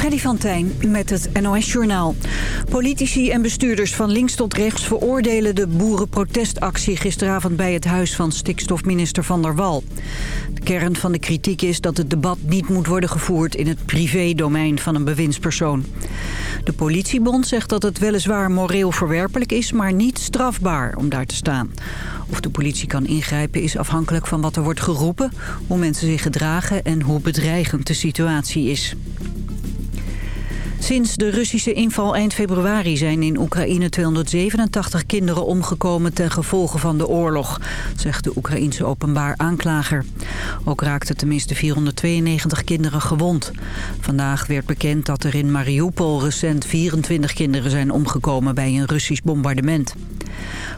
Freddy van Tijn met het NOS-journaal. Politici en bestuurders van links tot rechts veroordelen de boerenprotestactie gisteravond bij het huis van stikstofminister Van der Wal. De kern van de kritiek is dat het debat niet moet worden gevoerd in het privédomein van een bewindspersoon. De politiebond zegt dat het weliswaar moreel verwerpelijk is, maar niet strafbaar om daar te staan. Of de politie kan ingrijpen is afhankelijk van wat er wordt geroepen, hoe mensen zich gedragen en hoe bedreigend de situatie is. Sinds de Russische inval eind februari zijn in Oekraïne 287 kinderen omgekomen ten gevolge van de oorlog, zegt de Oekraïense openbaar aanklager. Ook raakten tenminste 492 kinderen gewond. Vandaag werd bekend dat er in Mariupol recent 24 kinderen zijn omgekomen bij een Russisch bombardement.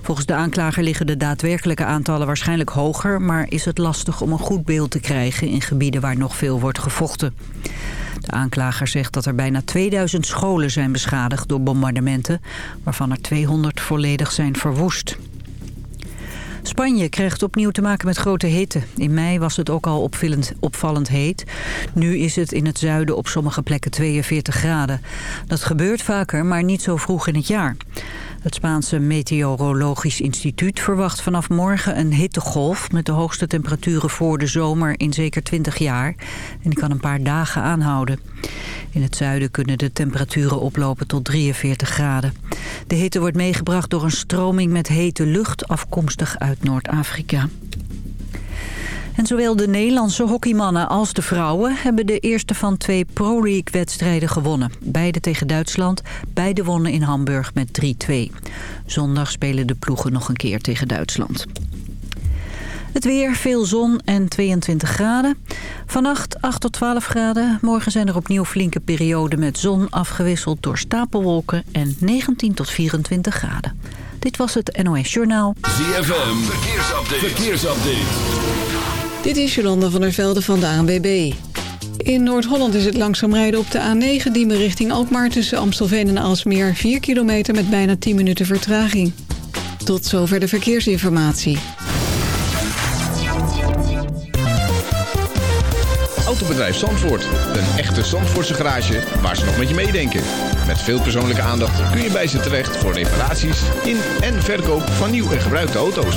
Volgens de aanklager liggen de daadwerkelijke aantallen waarschijnlijk hoger... maar is het lastig om een goed beeld te krijgen in gebieden waar nog veel wordt gevochten. De aanklager zegt dat er bijna 2000 scholen zijn beschadigd door bombardementen... waarvan er 200 volledig zijn verwoest. Spanje krijgt opnieuw te maken met grote hitte. In mei was het ook al opvallend, opvallend heet. Nu is het in het zuiden op sommige plekken 42 graden. Dat gebeurt vaker, maar niet zo vroeg in het jaar. Het Spaanse Meteorologisch Instituut verwacht vanaf morgen een hittegolf... met de hoogste temperaturen voor de zomer in zeker 20 jaar. En die kan een paar dagen aanhouden. In het zuiden kunnen de temperaturen oplopen tot 43 graden. De hitte wordt meegebracht door een stroming met hete lucht... afkomstig uit Noord-Afrika. En zowel de Nederlandse hockeymannen als de vrouwen... hebben de eerste van twee Pro League-wedstrijden gewonnen. Beide tegen Duitsland. Beide wonnen in Hamburg met 3-2. Zondag spelen de ploegen nog een keer tegen Duitsland. Het weer, veel zon en 22 graden. Vannacht 8 tot 12 graden. Morgen zijn er opnieuw flinke perioden met zon... afgewisseld door stapelwolken en 19 tot 24 graden. Dit was het NOS Journaal. ZFM, verkeersupdate. verkeersupdate. Dit is Jolanda van der Velde van de ANWB. In Noord-Holland is het langzaam rijden op de A9 Diemen richting Alkmaar... tussen Amstelveen en Alsmeer 4 kilometer met bijna 10 minuten vertraging. Tot zover de verkeersinformatie. Autobedrijf Zandvoort. Een echte Zandvoortse garage waar ze nog met je meedenken. Met veel persoonlijke aandacht kun je bij ze terecht... voor reparaties in en verkoop van nieuw en gebruikte auto's.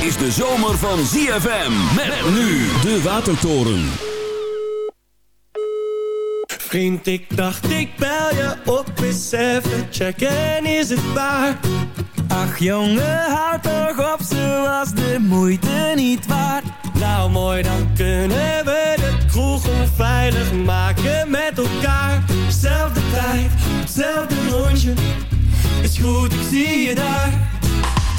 is de zomer van ZFM. Met nu de Watertoren. Vriend, ik dacht ik bel je op eens even checken, is het waar? Ach jongen, houd toch op, ze was de moeite niet waard. Nou mooi, dan kunnen we de kroeg veilig maken met elkaar. Zelfde tijd, hetzelfde rondje, is goed, ik zie je daar.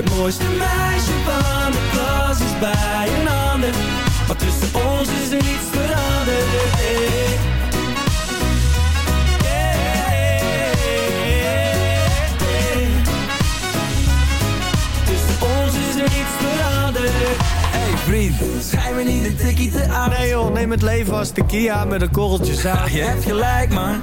Het mooiste meisje van de klas is bij een ander. Maar tussen ons is er niets veranderd. vriend. Schijn me niet een tikkie te aan. Nee joh, neem het leven als tequila met een korreltje zout ja, Je hebt gelijk man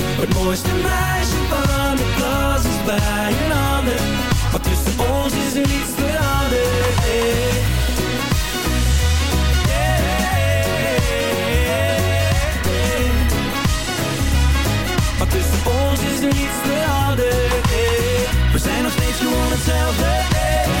mooiste meisje van de klas is bij een ander Maar tussen ons is er niets veranderd hey. Maar tussen ons is er niets veranderd hey. We zijn nog steeds gewoon hetzelfde hey.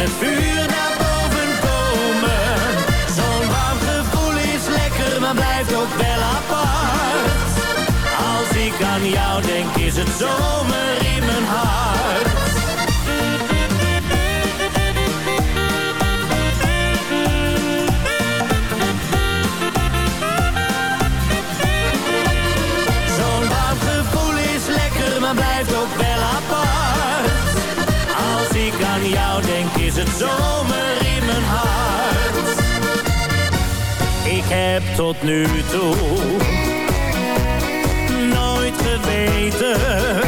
het vuur naar boven komen. Zo'n warm gevoel is lekker, maar blijft ook wel apart. Als ik aan jou denk, is het zomer tot nu toe nooit geweten.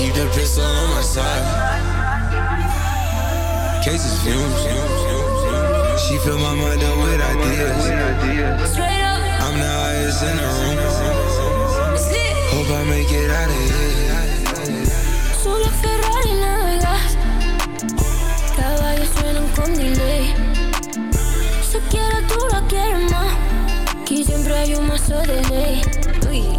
Keep the pistol on my side. Cases fumes. She fill my mind up with ideas. I'm the highest in the room. Hope I make it out of here. Solo Ferrari navegas. Caballos suenan con delay. Si quieres tú la quieres más. Que siempre hay un mazo de ley. Uy.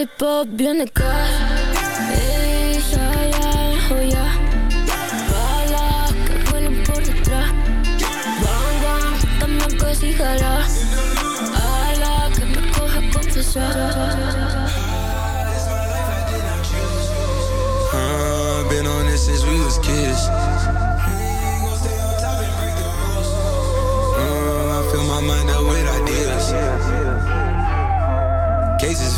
lollipop blonde kar. Hey, ja, ja, oh ja. Bala, que vuelen por detrás. Bang, bang, dame cosas y jala. Ala, het me coja confesar. I've been on this since we was kids.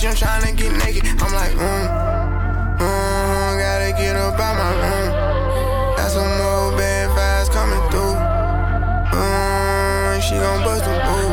trying to get naked. I'm like, mm, mm, gotta get up out my room. Got some more bad vibes coming through. Mm, she gon' bust the move,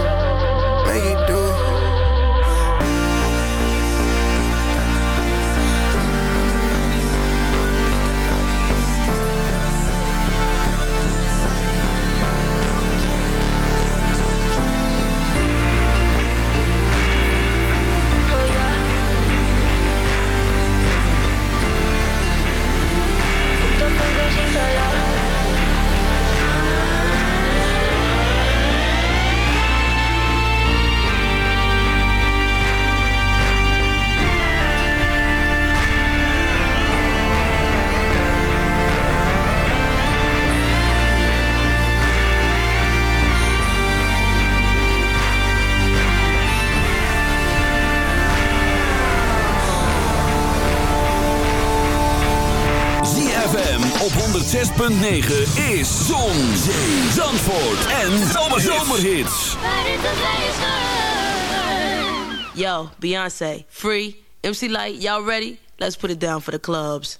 op 106.9 is Zon, Zee, Zandvoort en Zomerhits. Yo, Beyonce, Free, MC Light, y'all ready? Let's put it down for the clubs.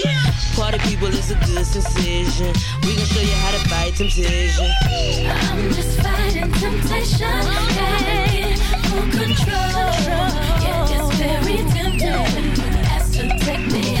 Party people is a good decision. We gon' show you how to fight temptation. I'm just fighting temptation. Gotta full control. Yeah, it's very tempting when to take me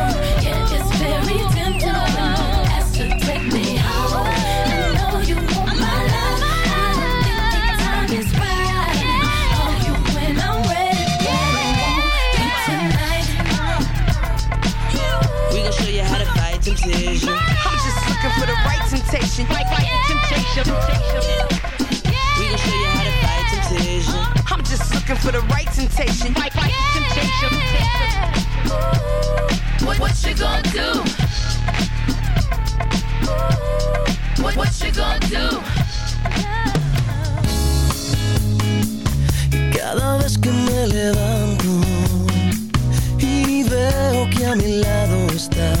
decision. I'm just looking for the right temptation, right, right yeah. temptation. We gon' show you how to fight temptation. I'm just looking for the right temptation, right, right yeah. temptation. Ooh, what, what you gonna do? Ooh, what, what you gonna do? Cada vez que me levanto y veo que a mi lado estás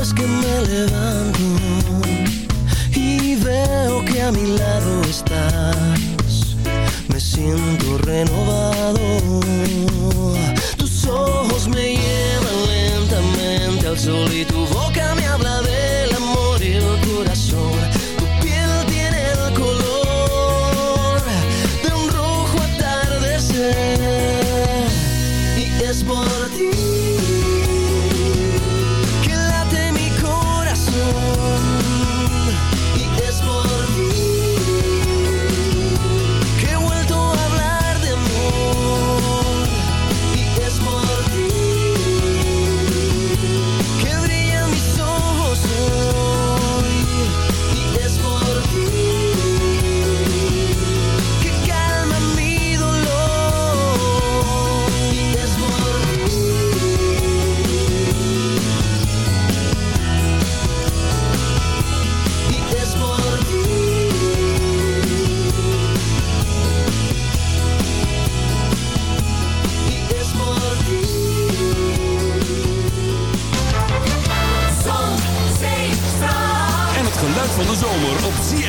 Vez que me levanto y veo que a mi lado estás, me siento renovado. Tus ojos me llevan lentamente al sol y tu boca me habla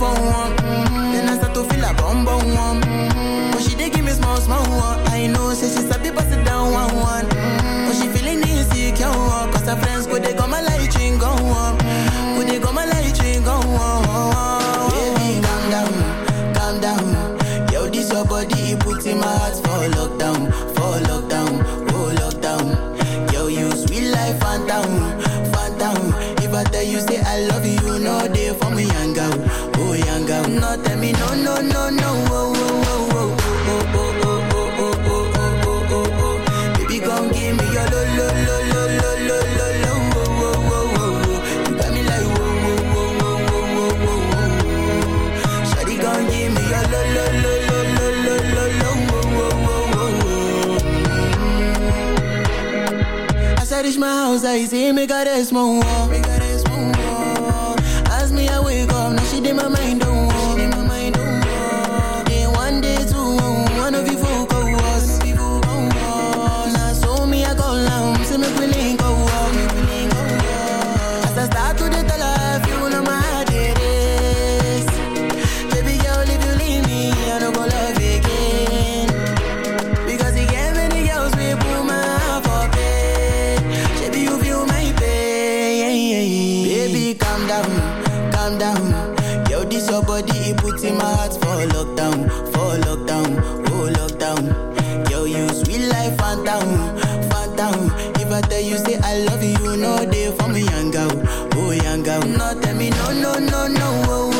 for one, I see se me queres, small amor Tell you say I love you, no they for me, young girl, oh young girl. No, tell me no, no, no, no, oh, oh,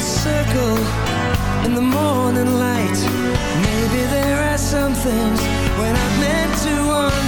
circle in the morning light. Maybe there are some things when I meant to understand.